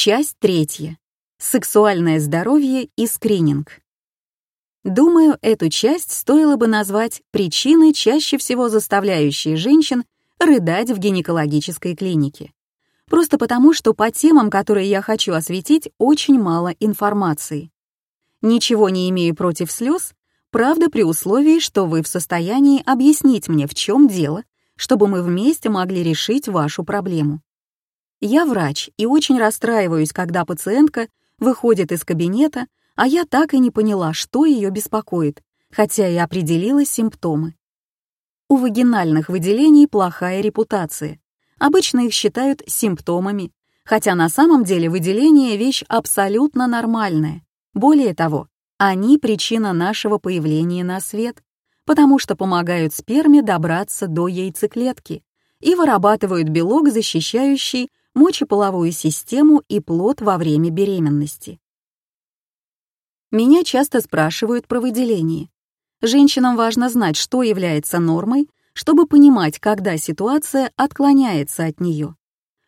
Часть третья. Сексуальное здоровье и скрининг. Думаю, эту часть стоило бы назвать причиной, чаще всего заставляющей женщин рыдать в гинекологической клинике. Просто потому, что по темам, которые я хочу осветить, очень мало информации. Ничего не имею против слез, правда при условии, что вы в состоянии объяснить мне, в чем дело, чтобы мы вместе могли решить вашу проблему. Я врач и очень расстраиваюсь, когда пациентка выходит из кабинета, а я так и не поняла, что ее беспокоит, хотя и определила симптомы. У вагинальных выделений плохая репутация. Обычно их считают симптомами, хотя на самом деле выделение — вещь абсолютно нормальная. Более того, они — причина нашего появления на свет, потому что помогают сперме добраться до яйцеклетки и вырабатывают белок, защищающий мочеполовую систему и плод во время беременности. Меня часто спрашивают про выделение. Женщинам важно знать, что является нормой, чтобы понимать, когда ситуация отклоняется от нее.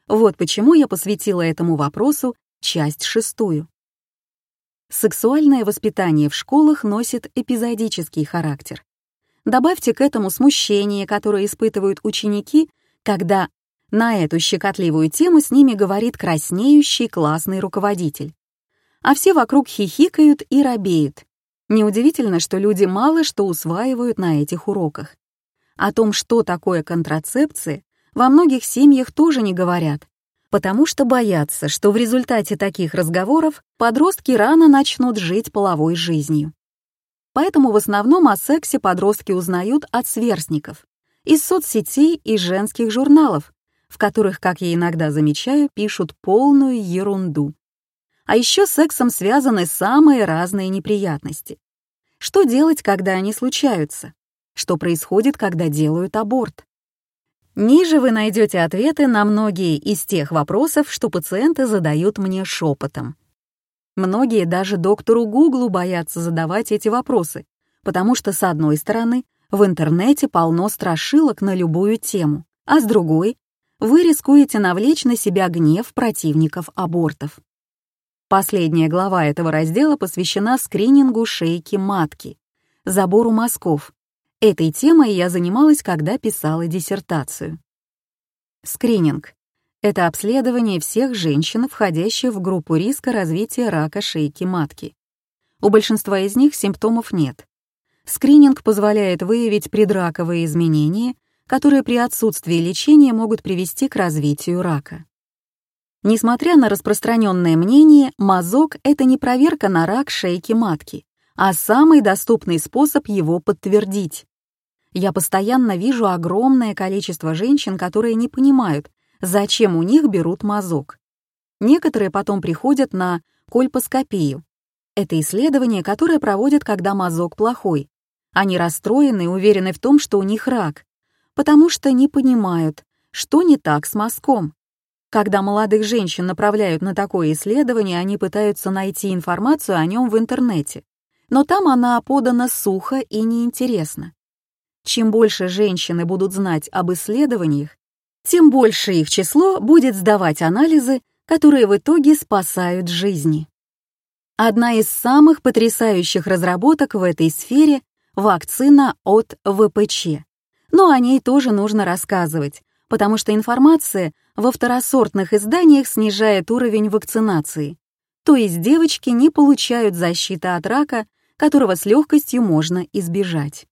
Вот почему я посвятила этому вопросу часть шестую. Сексуальное воспитание в школах носит эпизодический характер. Добавьте к этому смущение, которое испытывают ученики, когда на эту щекотливую тему с ними говорит краснеющий классный руководитель. А все вокруг хихикают и робеют. Неудивительно, что люди мало что усваивают на этих уроках. О том, что такое контрацепция, во многих семьях тоже не говорят, потому что боятся, что в результате таких разговоров подростки рано начнут жить половой жизнью. Поэтому в основном о сексе подростки узнают от сверстников, из соцсетей и женских журналов, в которых, как я иногда замечаю, пишут полную ерунду. А еще с сексом связаны самые разные неприятности. Что делать, когда они случаются? Что происходит, когда делают аборт? Ниже вы найдете ответы на многие из тех вопросов, что пациенты задают мне шепотом. Многие даже доктору Гуглу боятся задавать эти вопросы, потому что, с одной стороны, в интернете полно страшилок на любую тему, а с другой вы рискуете навлечь на себя гнев противников абортов. Последняя глава этого раздела посвящена скринингу шейки матки, забору мазков. Этой темой я занималась, когда писала диссертацию. Скрининг — это обследование всех женщин, входящих в группу риска развития рака шейки матки. У большинства из них симптомов нет. Скрининг позволяет выявить предраковые изменения которые при отсутствии лечения могут привести к развитию рака. Несмотря на распространенное мнение, мазок — это не проверка на рак шейки матки, а самый доступный способ его подтвердить. Я постоянно вижу огромное количество женщин, которые не понимают, зачем у них берут мазок. Некоторые потом приходят на кольпоскопию. Это исследование, которое проводят, когда мазок плохой. Они расстроены и уверены в том, что у них рак, потому что не понимают, что не так с мазком. Когда молодых женщин направляют на такое исследование, они пытаются найти информацию о нем в интернете, но там она подана сухо и неинтересно. Чем больше женщины будут знать об исследованиях, тем больше их число будет сдавать анализы, которые в итоге спасают жизни. Одна из самых потрясающих разработок в этой сфере — вакцина от ВПЧ но о ней тоже нужно рассказывать, потому что информация во второсортных изданиях снижает уровень вакцинации. То есть девочки не получают защиты от рака, которого с легкостью можно избежать.